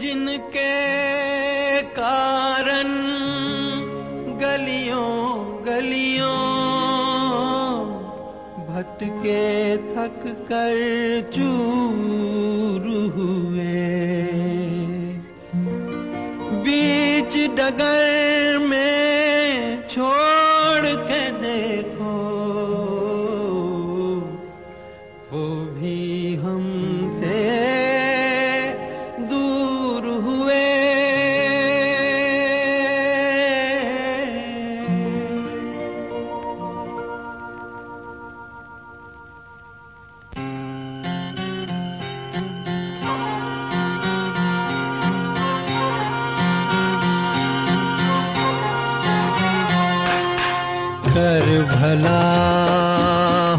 जिनके कारण गलियों गलियों भटके थक कर चूर हुए। बीच डगर भला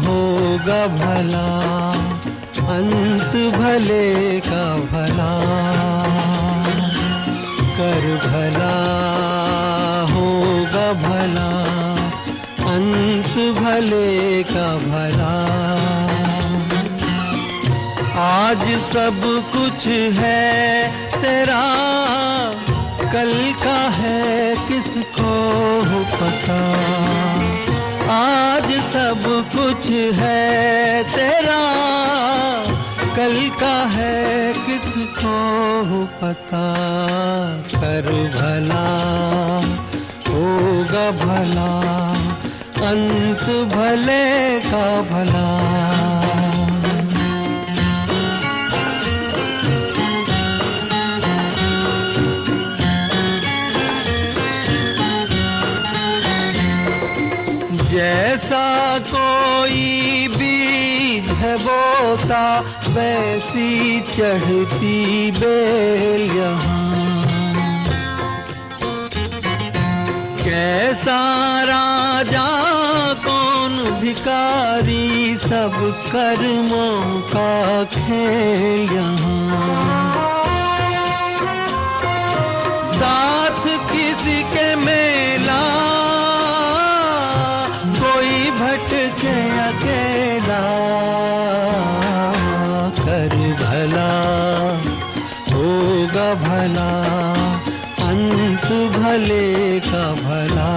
होगा भला, अंत भले का भला। कर भला होगा भला, अंत भले का भला। आज सब कुछ है तेरा, कल का है किसको पता। है तेरा, कल का है किसको पता? कर भला, होगा भला, अंत भले का भला। जैसा कोई बीज है बोता, वैसी चढ़ती बेल यहाँ। कैसा राजा, कौन भिकारी सब कर्मों का खेल यहाँ। साथ किसी के मेला होगा भला, अंत भले का भला।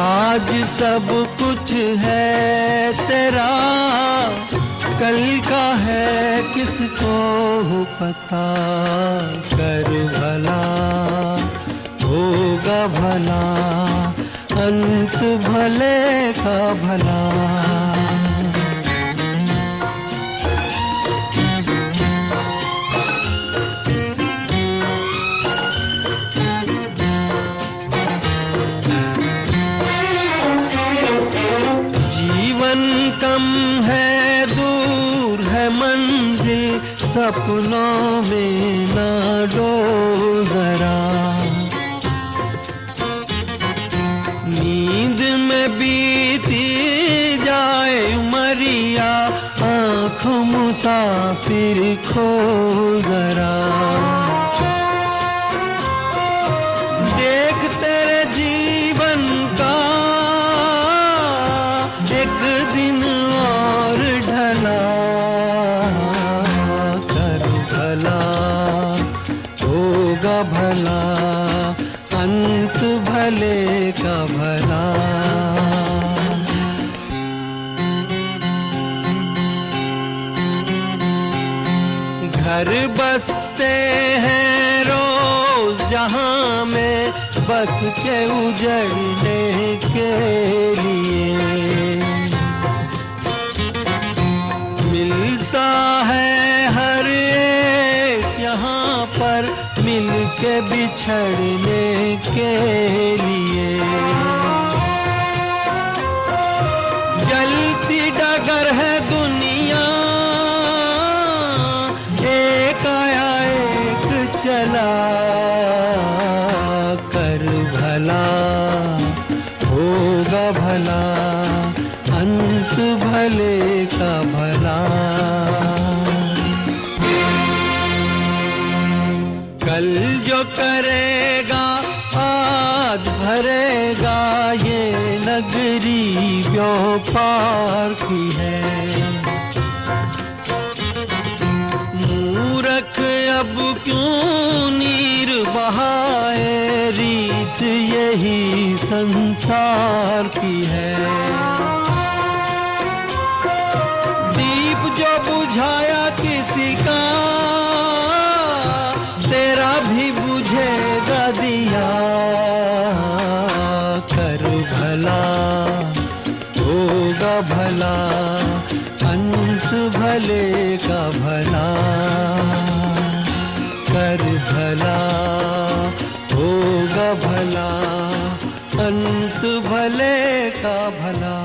आज सब कुछ है तेरा, कल का है किसको पता। कर भला, होगा भला, अंत भले का भला। मंजिल सपनों में ना डो जरा। नींद में बीती जाए उमरिया, आँख मुसाफिर खो जरा। भला, अंत भले का भला। घर बसते हैं रोज, जहाँ में बस के उजड़ने के बिछड़ने के लिए। जलती डगर है दुनिया, एक आया, एक चला। कर भला, होगा भला, अंत भले का भला। कल करेगा आज भरेगा, ये नगरी व्यापार की है। मूरख अब क्यों नीर बहाए, रीत यही संसार की है। भला अंश भले का भला। कर भला होगा भला अंत भले का भला।